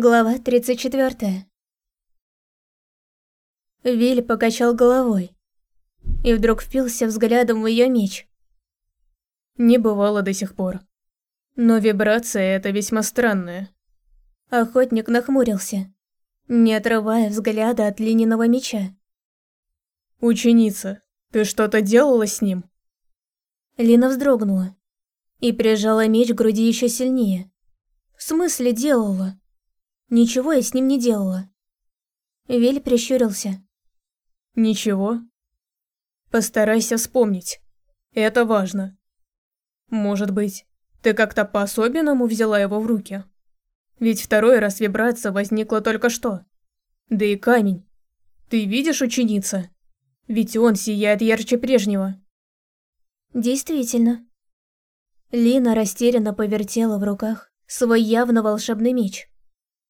Глава 34. Виль покачал головой и вдруг впился взглядом в ее меч. Не бывало до сих пор. Но вибрация эта весьма странная. Охотник нахмурился, не отрывая взгляда от Лининого меча. «Ученица, ты что-то делала с ним?» Лина вздрогнула и прижала меч к груди еще сильнее. «В смысле делала?» Ничего я с ним не делала. Вель прищурился. Ничего? Постарайся вспомнить. Это важно. Может быть, ты как-то по-особенному взяла его в руки? Ведь второй раз вибрация возникла только что. Да и камень. Ты видишь ученица? Ведь он сияет ярче прежнего. Действительно. Лина растерянно повертела в руках свой явно волшебный меч.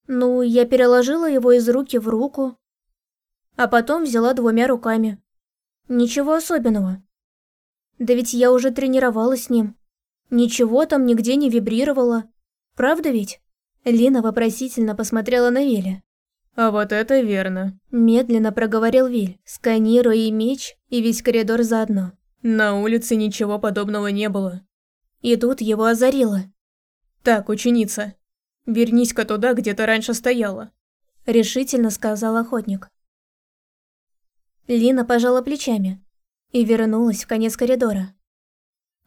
Ну, я переложила его из руки в руку, а потом взяла двумя руками. Ничего особенного. Да ведь я уже тренировалась с ним. Ничего там нигде не вибрировало. Правда ведь? Лина вопросительно посмотрела на Виля. «А вот это верно», – медленно проговорил Виль, сканируя и меч, и весь коридор заодно. «На улице ничего подобного не было». И тут его озарило. «Так, ученица, Вернись-ка туда, где ты раньше стояла», – решительно сказал охотник. Лина пожала плечами и вернулась в конец коридора.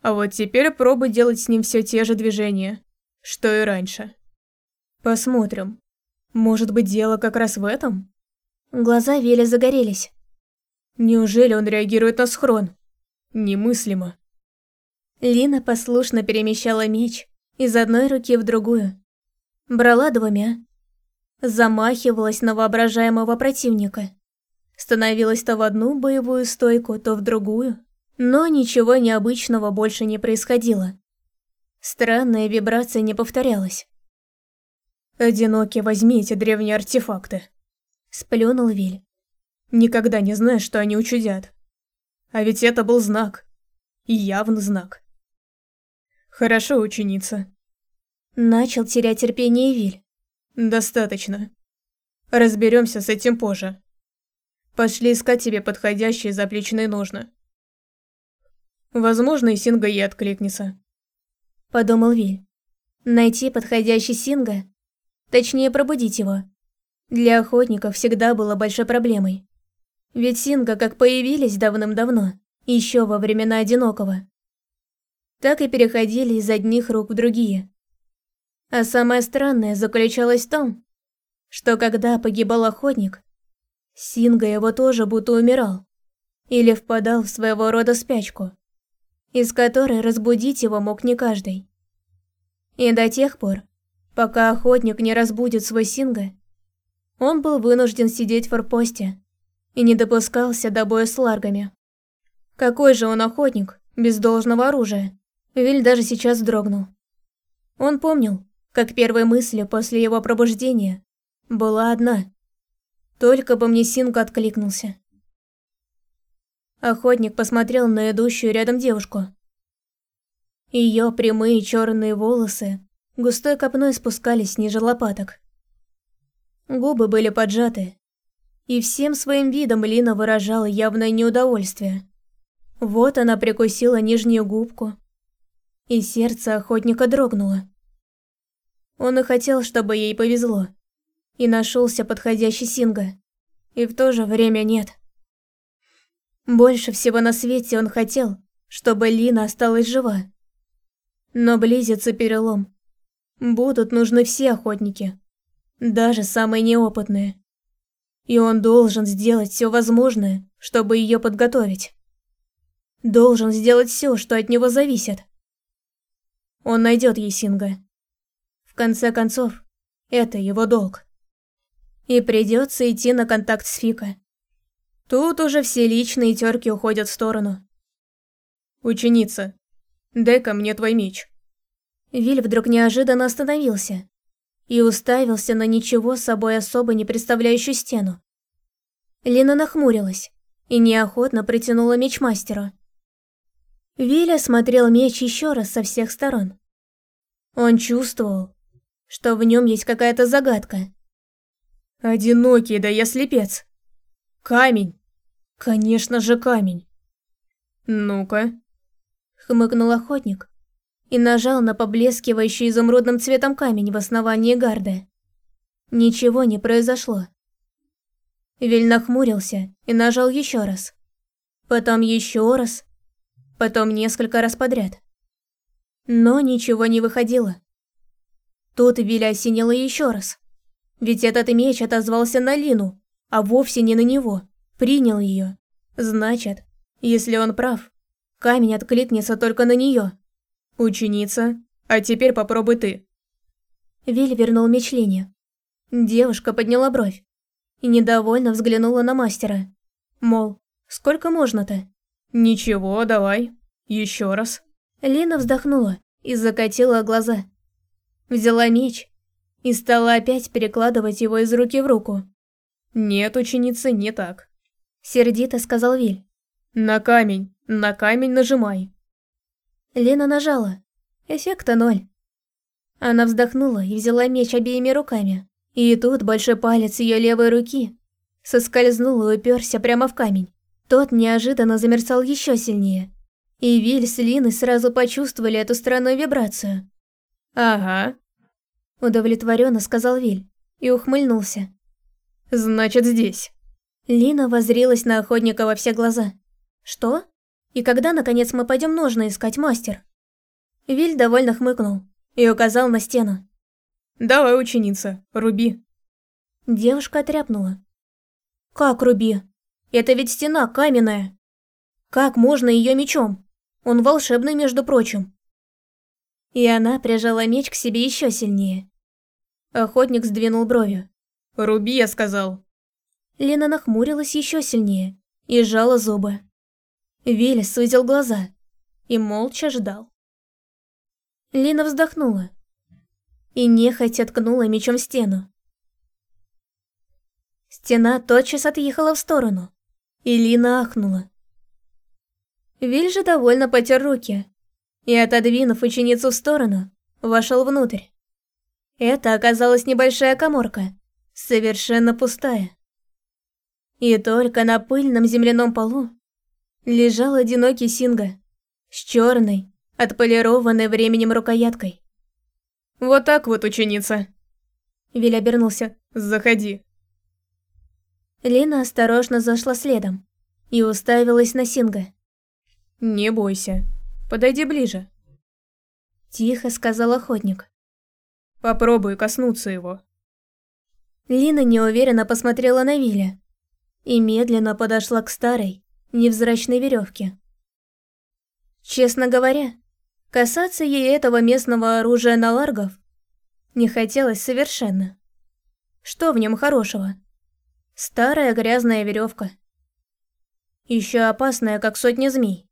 «А вот теперь пробуй делать с ним все те же движения, что и раньше. Посмотрим. Может быть, дело как раз в этом?» Глаза Вели загорелись. «Неужели он реагирует на схрон? Немыслимо». Лина послушно перемещала меч из одной руки в другую, Брала двумя. Замахивалась на воображаемого противника. Становилась то в одну боевую стойку, то в другую. Но ничего необычного больше не происходило. Странная вибрация не повторялась. «Одиноки, возьми эти древние артефакты», – сплюнул Виль. «Никогда не знаешь, что они учудят. А ведь это был знак. Явно знак». «Хорошо, ученица. Начал терять терпение Виль. Достаточно. Разберемся с этим позже. Пошли искать тебе подходящие заплечные ножны. Возможно, и Синга ей откликнется. Подумал Виль. Найти подходящий Синга, точнее пробудить его, для охотников всегда было большой проблемой. Ведь Синга как появились давным-давно, еще во времена Одинокого, так и переходили из одних рук в другие. А самое странное заключалось в том, что когда погибал охотник, Синга его тоже будто умирал или впадал в своего рода спячку, из которой разбудить его мог не каждый. И до тех пор, пока охотник не разбудит свой Синга, он был вынужден сидеть в форпосте и не допускался до боя с ларгами. Какой же он охотник, без должного оружия? Виль даже сейчас дрогнул. Он помнил, как первой мыслью после его пробуждения была одна. Только бы мне Синка откликнулся. Охотник посмотрел на идущую рядом девушку. Ее прямые черные волосы густой копной спускались ниже лопаток. Губы были поджаты, и всем своим видом Лина выражала явное неудовольствие. Вот она прикусила нижнюю губку, и сердце охотника дрогнуло. Он и хотел, чтобы ей повезло. И нашелся подходящий Синга. И в то же время нет. Больше всего на свете он хотел, чтобы Лина осталась жива. Но близится перелом. Будут нужны все охотники. Даже самые неопытные. И он должен сделать все возможное, чтобы ее подготовить. Должен сделать все, что от него зависит. Он найдет ей Синга. В конце концов, это его долг. И придется идти на контакт с Фика. Тут уже все личные терки уходят в сторону. «Ученица, дай-ка мне твой меч». Виль вдруг неожиданно остановился и уставился на ничего собой особо не представляющую стену. Лина нахмурилась и неохотно притянула меч мастеру. Виль осмотрел меч еще раз со всех сторон. Он чувствовал, что в нем есть какая-то загадка. Одинокий, да я слепец. Камень. Конечно же камень. Ну-ка. Хмыкнул охотник и нажал на поблескивающий изумрудным цветом камень в основании гарды. Ничего не произошло. Виль нахмурился и нажал еще раз. Потом еще раз. Потом несколько раз подряд. Но ничего не выходило. Тут Виля осенило еще раз. Ведь этот меч отозвался на Лину, а вовсе не на него. Принял ее. Значит, если он прав, камень откликнется только на нее. Ученица, а теперь попробуй ты. Виль вернул меч Лине. Девушка подняла бровь и недовольно взглянула на мастера. Мол, сколько можно-то? Ничего, давай. Еще раз. Лина вздохнула и закатила глаза. Взяла меч и стала опять перекладывать его из руки в руку. «Нет, ученица, не так», — сердито сказал Виль. «На камень, на камень нажимай». Лена нажала. Эффекта ноль. Она вздохнула и взяла меч обеими руками. И тут большой палец ее левой руки соскользнул и уперся прямо в камень. Тот неожиданно замерцал еще сильнее. И Виль с Линой сразу почувствовали эту странную вибрацию. «Ага», – удовлетворенно сказал Виль и ухмыльнулся. «Значит, здесь». Лина возрилась на охотника во все глаза. «Что? И когда, наконец, мы пойдем ножны искать, мастер?» Виль довольно хмыкнул и указал на стену. «Давай, ученица, руби». Девушка отряпнула. «Как руби? Это ведь стена каменная. Как можно ее мечом? Он волшебный, между прочим». И она прижала меч к себе еще сильнее. Охотник сдвинул бровью. «Руби, я сказал». Лена нахмурилась еще сильнее и сжала зубы. Вилли сузил глаза и молча ждал. Лина вздохнула и нехотя ткнула мечом в стену. Стена тотчас отъехала в сторону, и Лина ахнула. Виль же довольно потер руки и, отодвинув ученицу в сторону, вошел внутрь. Это оказалась небольшая коморка, совершенно пустая. И только на пыльном земляном полу лежал одинокий Синга с черной, отполированной временем рукояткой. «Вот так вот, ученица!» Виль обернулся. «Заходи!» Лина осторожно зашла следом и уставилась на Синга. «Не бойся, Подойди ближе. Тихо сказал охотник. Попробуй коснуться его. Лина неуверенно посмотрела на Виля и медленно подошла к старой, невзрачной веревке. Честно говоря, касаться ей этого местного оружия на ларгов не хотелось совершенно. Что в нем хорошего? Старая грязная веревка. Еще опасная, как сотня змей.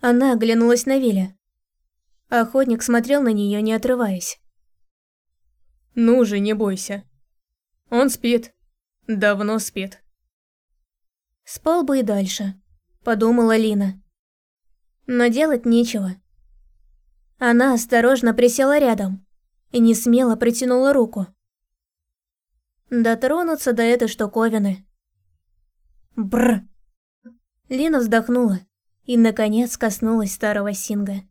Она оглянулась на Виля. Охотник смотрел на нее, не отрываясь. «Ну же, не бойся. Он спит. Давно спит». «Спал бы и дальше», — подумала Лина. Но делать нечего. Она осторожно присела рядом и не смело протянула руку. Дотронуться до этой штуковины. Бр. Лина вздохнула и, наконец, коснулась старого Синга.